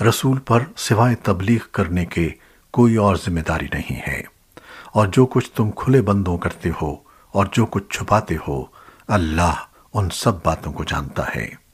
رسول پر سوائے تبلیغ کرنے کے کوئی اور ذمہ داری نہیں ہے۔ اور جو کچھ تم کھلے بندوں کرتے ہو اور جو کچھ چھپاتے ہو، اللہ ان سب باتوں کو جانتا ہے۔